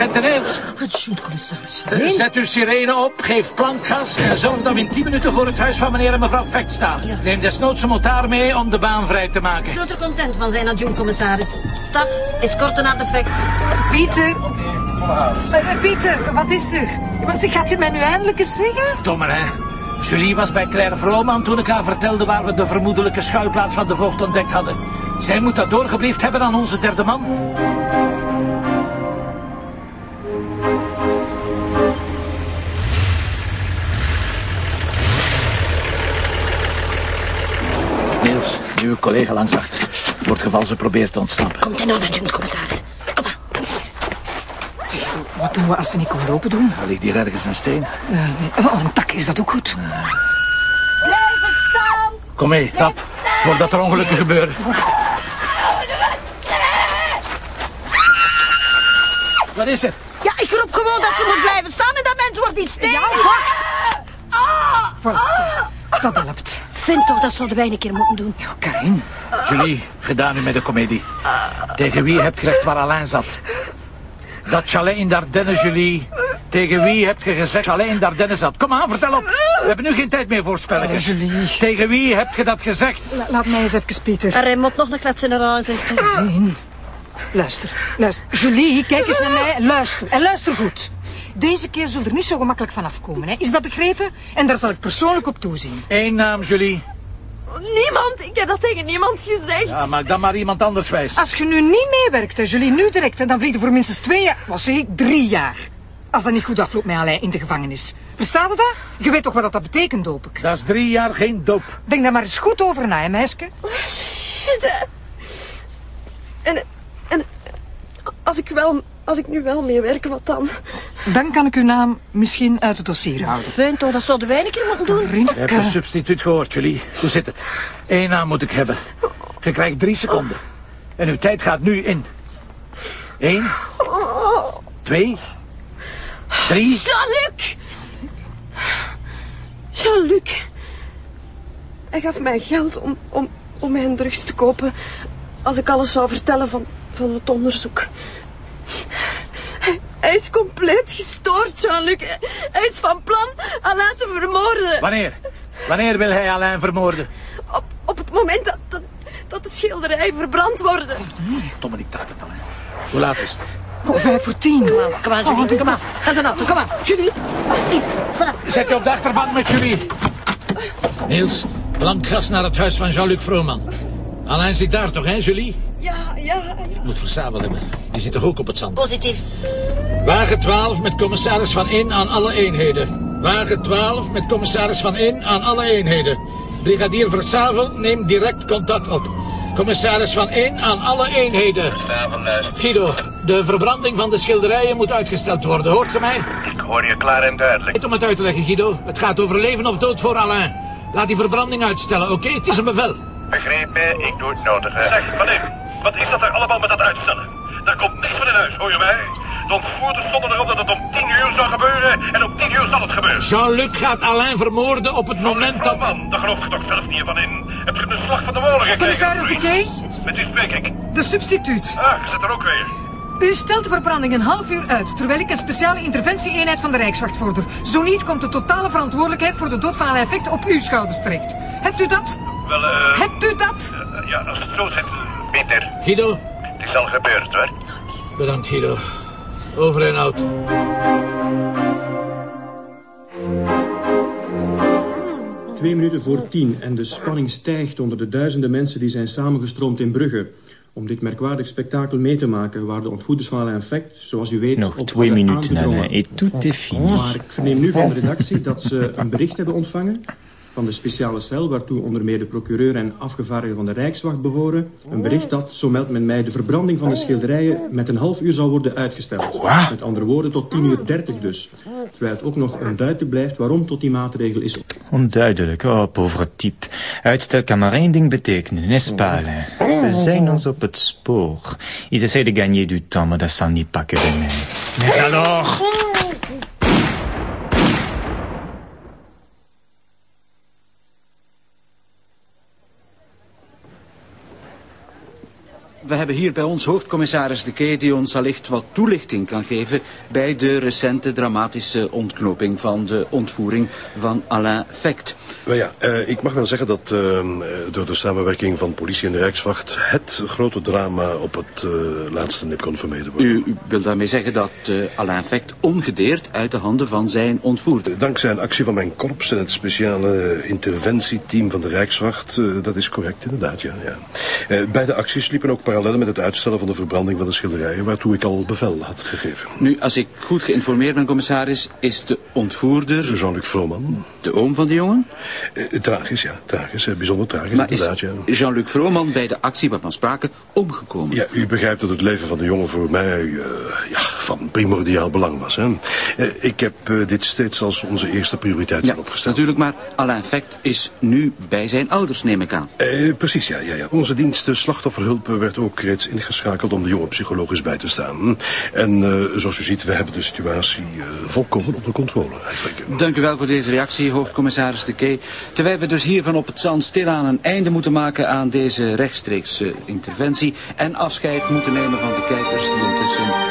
agenten Niels. Adjunct-commissaris. Zet uw sirene op, geef klankgas en zorg dat we in 10 minuten voor het huis van meneer en mevrouw Vecht staan. Neem desnoods een motaar mee om de baan vrij te maken. Zult er content van zijn, adjunct-commissaris. Staf, escorte naar de facts. Pieter. Eh, eh, Pieter, wat is er? Wat gaat je mij nu eindelijk eens zeggen? Dommer, hè? Julie was bij Claire Vrooman toen ik haar vertelde waar we de vermoedelijke schuilplaats van de voogd ontdekt hadden. Zij moet dat doorgebriefd hebben aan onze derde man. Uw collega langs achter. Voor het geval ze probeert te ontsnappen. Komt in orde, adjunct-commissaris. Kom maar. Wat doen we als ze niet kon lopen doen? Ligt hier ergens een steen. Eh, oh, een tak, is dat ook goed? Blijven staan! Kom mee, tap. Voordat er ongelukken gebeuren. Wat is er? Ja, ik roep gewoon dat ze moet blijven staan en dat mens wordt iets steen. Ja, wacht. Wat? Dat helpt. Vind toch dat zouden wij een keer moeten doen. Ja, Karin. Julie, gedaan nu met de komedie. Tegen wie hebt gezegd waar Alain zat? Dat chalet in Dardenne, Julie. Tegen wie hebt je gezegd chalet in Dardenne zat? Kom aan, vertel op. We hebben nu geen tijd meer voor spelletjes. Oh, Julie. Tegen wie heb je dat gezegd? La- laat mij eens even, Pieter. Er moet nog een klets in haar zitten. Karin. Luister, luister. Julie, kijk eens naar mij. Luister. En luister goed. Deze keer zult er niet zo gemakkelijk van afkomen. Hè? Is dat begrepen? En daar zal ik persoonlijk op toezien. Eén naam, Julie. Niemand, ik heb dat tegen niemand gezegd. Ja, maak dan maar iemand anders wijs. Als je nu niet meewerkt, hè, Julie, nu direct, hè, dan vlieg je voor minstens twee jaar, wat zeg ik, drie jaar. Als dat niet goed afloopt met Alain in de gevangenis. Verstaat je dat? Je weet toch wat dat betekent, hoop ik. Dat is drie jaar geen doop. Denk daar maar eens goed over na, hè, meisje. En, en als ik, wel, als ik nu wel meewerk, wat dan? Dan kan ik uw naam misschien uit het dossier houden. Vind toch dat zouden wij een keer moeten doen. Je hebt een Rinke. substituut gehoord, Julie. Hoe zit het? Eén naam moet ik hebben. Je krijgt drie seconden. En uw tijd gaat nu in. Eén. Twee. Drie. Jean-Luc! Jean-Luc. Hij gaf mij geld om, om, om mijn drugs te kopen. Als ik alles zou vertellen van, van het onderzoek. Hij, is compleet gestoord, Jean-Luc. Hij- Hij is van plan Alain te vermoorden. Wanneer? Wanneer wil hij Alain vermoorden? Op, op het moment dat, dat, dat de schilderijen verbrand worden. Domme, ik dacht het al. hè. Hoe laat is het? Oh, vijf voor tien. Kom aan, Julie, kom aan. Ga de auto, kom aan. Julie, hier, voilà. Zet je op de achterband met Julie. Niels, blank gas naar het huis van Jean-Luc Vrooman. Alain zit daar toch, hè, Julie? Ja, ja. Ik moet verzameld hebben. Die zit toch ook op het zand? Positief. Wagen 12 met commissaris Van In aan alle eenheden. Wagen 12 met commissaris Van In aan alle eenheden. Brigadier Versavel neemt direct contact op. Commissaris Van In aan alle eenheden. Guido, de verbranding van de schilderijen moet uitgesteld worden. Hoort ge mij? Ik hoor je klaar en duidelijk. Niet om het uit te leggen, Guido. Het gaat over leven of dood voor Alain. Laat die verbranding uitstellen, oké? Het is een bevel. Begrepen, ik doe het nodige. Zeg, meneer, wat is dat er allemaal met dat uitstellen? Daar komt niks van in huis, hoor je mij? De ontvoerders stonden erop dat het om tien uur zou gebeuren en om tien uur zal het gebeuren. Jean-Luc gaat Alain vermoorden op het moment dat... Oh man, daar geloof ik toch zelf niet van in. Heb je de slag van de molen gekregen? Commissaris de Kay, Met wie spreek ik? de substituut. Ah, je zit er ook weer. U stelt de verbranding een half uur uit, terwijl ik een speciale interventie-eenheid van de Rijkswacht vorder. Zo niet komt de totale verantwoordelijkheid voor de dood van Alain Effect op uw schouders terecht. Hebt u dat? Wel, eh... Hebt u dat? eh, ja, als het zo zit... eh, Pieter, Guido, is al gebeurd, hoor. bedankt Guido. Over en out. Twee minuten voor tien en de spanning stijgt onder de duizenden mensen die zijn samengestroomd in Brugge. Om dit merkwaardig spektakel mee te maken waar de ontvoerders van Alain Effect, zoals u weet, Nog op twee minuten, et tout est fini. Maar ik verneem nu van de redactie dat ze een bericht hebben ontvangen van de speciale cel waartoe onder meer de procureur en afgevaardigden van de Rijkswacht behoren. Een bericht dat, zo meldt men mij, de verbranding van de schilderijen met een half uur zal worden uitgesteld. Met andere woorden, tot 10 uur 30 dus. Terwijl het ook nog onduidelijk blijft waarom tot die maatregel is Onduidelijk, oh, pauvre type. Uitstel kan maar één ding betekenen, n'est-ce pas? Ze zijn ons op het spoor. Ils essaient de gagner du temps, maar dat zal niet pakken bij mij. Mais alors... we hebben hier bij ons hoofdcommissaris De Kee... die ons allicht wat toelichting kan geven... bij de recente dramatische ontknoping van de ontvoering van Alain Vect. Nou ja, uh, ik mag wel zeggen dat uh, door de samenwerking van politie en de Rijkswacht... het grote drama op het uh, laatste nip kon vermeden worden. U, u wil daarmee zeggen dat Alain Vect ongedeerd uit de handen van zijn ontvoerder... Dankzij een actie van mijn korps en het speciale interventieteam van de Rijkswacht... dat is correct inderdaad, ja. ja. bij de acties liepen ook parallellen met het uitstellen van de verbranding van de schilderijen... waartoe ik al bevel had gegeven. Nu, als ik goed geïnformeerd ben, commissaris... is de ontvoerder... Jean-Luc Vrooman. De oom van de jongen? Uh, tragisch, ja. Tragisch. Bijzonder tragisch, maar inderdaad, ja. Jean-Luc Vrooman bij de actie waarvan sprake omgekomen? Ja, u begrijpt dat het leven van de jongen voor mij uh, ja, van primordiaal belang was. Hè? ik heb dit steeds als onze eerste prioriteit ja, opgesteld. natuurlijk, maar Alain Vect is nu bij zijn ouders, neem ik aan. precies, ja, ja, ja. Onze dienst slachtofferhulp werd ook reeds ingeschakeld om de jongen psychologisch bij te staan. En zoals u ziet, we hebben de situatie volkomen onder controle Dank u wel voor deze reactie, hoofdcommissaris De Kee. Terwijl we dus hier van op het zand stilaan een einde moeten maken aan deze rechtstreekse interventie... en afscheid moeten nemen van de kijkers die intussen...